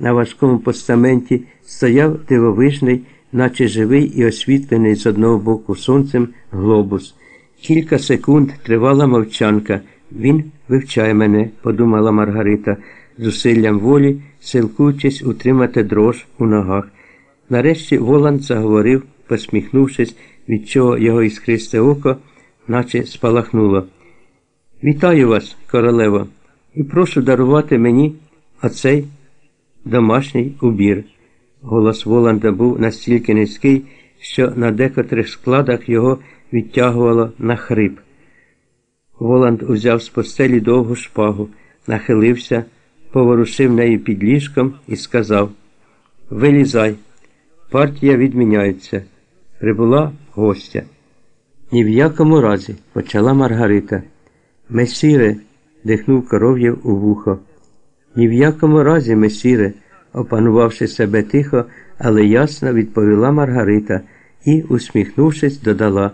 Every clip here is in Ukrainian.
на важкому постаменті стояв дивовижний, наче живий і освітлений з одного боку сонцем глобус. Кілька секунд тривала мовчанка. Він вивчає мене, подумала Маргарита, зусиллям волі, силкуючись утримати дрож у ногах. Нарешті Воланд заговорив, посміхнувшись, від чого його іскристе око, наче спалахнуло. Вітаю вас, королево, і прошу дарувати мені оцей домашній убір. Голос Воланда був настільки низький, що на декотрих складах його відтягувало на хрип. Воланд узяв з постелі довгу шпагу, нахилився, поворушив нею під ліжком і сказав Вилізай, партія відміняється. Прибула гостя. Ні в якому разі, почала Маргарита. Месіре, дихнув коров'єв у вухо. Ні в якому разі, месіре, опанувавши себе тихо, але ясно відповіла Маргарита і, усміхнувшись, додала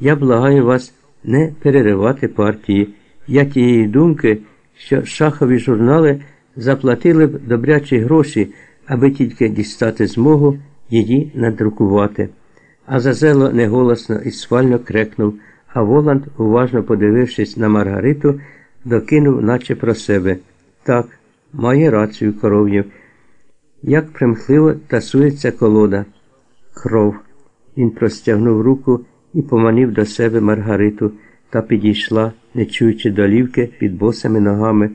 Я благаю вас не переривати партії. Я тієї думки, що шахові журнали заплатили б добрячі гроші, аби тільки дістати змогу її надрукувати. А Зазело неголосно і свально крекнув, а Воланд, уважно подивившись на Маргариту, докинув, наче про себе. Так, має рацію коров'єв. Як примхливо тасується колода. Кров. Він простягнув руку і поманив до себе Маргариту та підійшла, не чуючи долівки під босими ногами.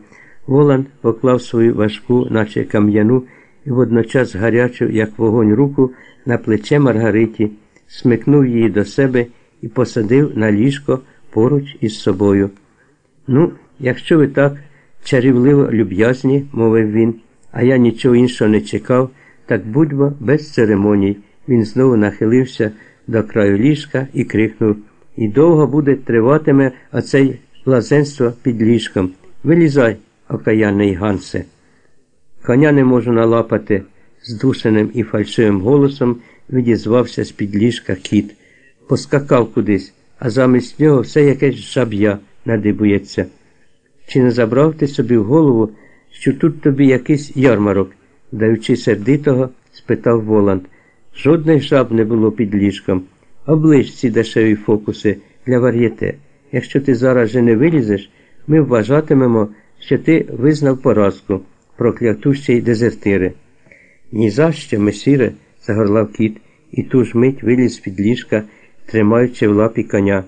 Воланд поклав свою важку, наче кам'яну, і водночас гарячу, як вогонь, руку на плече Маргариті, смикнув її до себе і посадив на ліжко поруч із собою. Ну, якщо ви так чарівливо люб'язні, мовив він, а я нічого іншого не чекав, так будьмо без церемоній. Він знову нахилився до краю ліжка і крикнув І довго буде триватиме оцей блазенство під ліжком. Вилізай, окаянний Гансе. Коня не можу налапати, здушеним і фальшивим голосом відізвався з під ліжка кіт. Поскакав кудись, а замість нього все якесь жаб'я надибується. Чи не забрав ти собі в голову, що тут тобі якийсь ярмарок? даючи сердитого, спитав Воланд. Жодних жаб не було під ліжком. Оближ ці дешеві фокуси для вар'єте. Якщо ти зараз же не вилізеш, ми вважатимемо, що ти визнав поразку, проклятущий дезертири. Ні за що, месіре, загорлав кіт, і ту ж мить виліз під ліжка, тримаючи в лапі коня.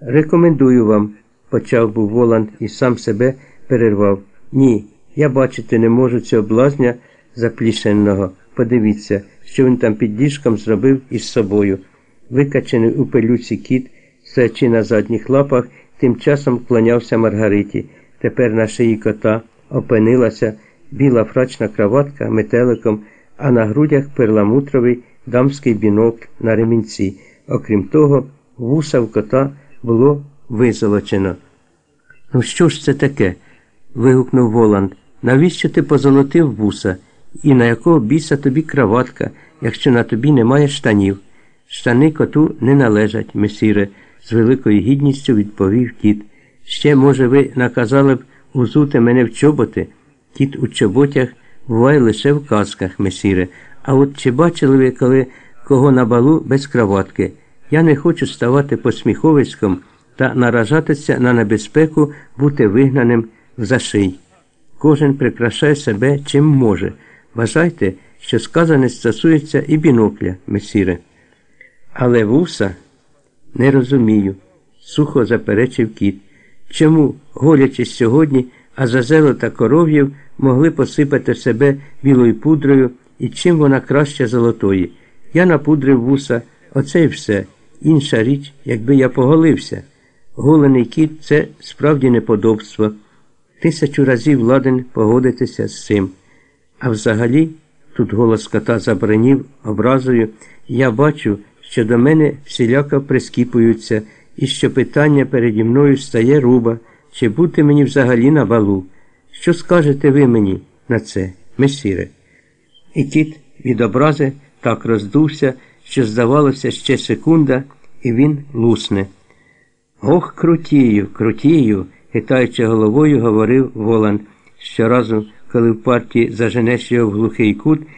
Рекомендую вам, почав був Воланд і сам себе перервав. Ні, я бачити не можу цього блазня заплішеного. Подивіться, що він там під ліжком зробив із собою. Викачений у пилюці кіт, стоячи на задніх лапах, тим часом клонявся Маргариті. Тепер на шиї кота опинилася біла фрачна краватка метеликом, а на грудях перламутровий дамський бінокль на ремінці. Окрім того, вуса в кота було визолочено. Ну, що ж це таке? вигукнув Воланд. Навіщо ти позолотив вуса? І на якого біса тобі краватка, якщо на тобі немає штанів? Штани коту не належать, месіре, з великою гідністю відповів кіт. Ще, може, ви наказали б узути мене в чоботи? Кіт у чоботях буває лише в казках, месіре. А от чи бачили ви, коли кого на балу без краватки? Я не хочу ставати посміховиськом та наражатися на небезпеку бути вигнаним в заший. Кожен прикрашає себе чим може. Вважайте, що сказане стосується і бінокля, месіре. Але вуса не розумію, сухо заперечив кіт. Чому, голячись сьогодні, Азазело та коров'їв могли посипати себе білою пудрою і чим вона краще золотої? Я напудрив вуса, оце й все. Інша річ, якби я поголився. Голений кіт це справді неподобство. Тисячу разів ладен погодитися з цим. А взагалі, тут голос кота забринів образою, я бачу, що до мене всіляко прискіпуються, і що питання переді мною стає руба, чи бути мені взагалі на балу. Що скажете ви мені на це, месіре? І кіт від образи так роздувся, що, здавалося, ще секунда, і він лусне. Ох, крутію, крутію, хитаючи головою, говорив Воланд, щоразу, коли в партії заженеш його в глухий кут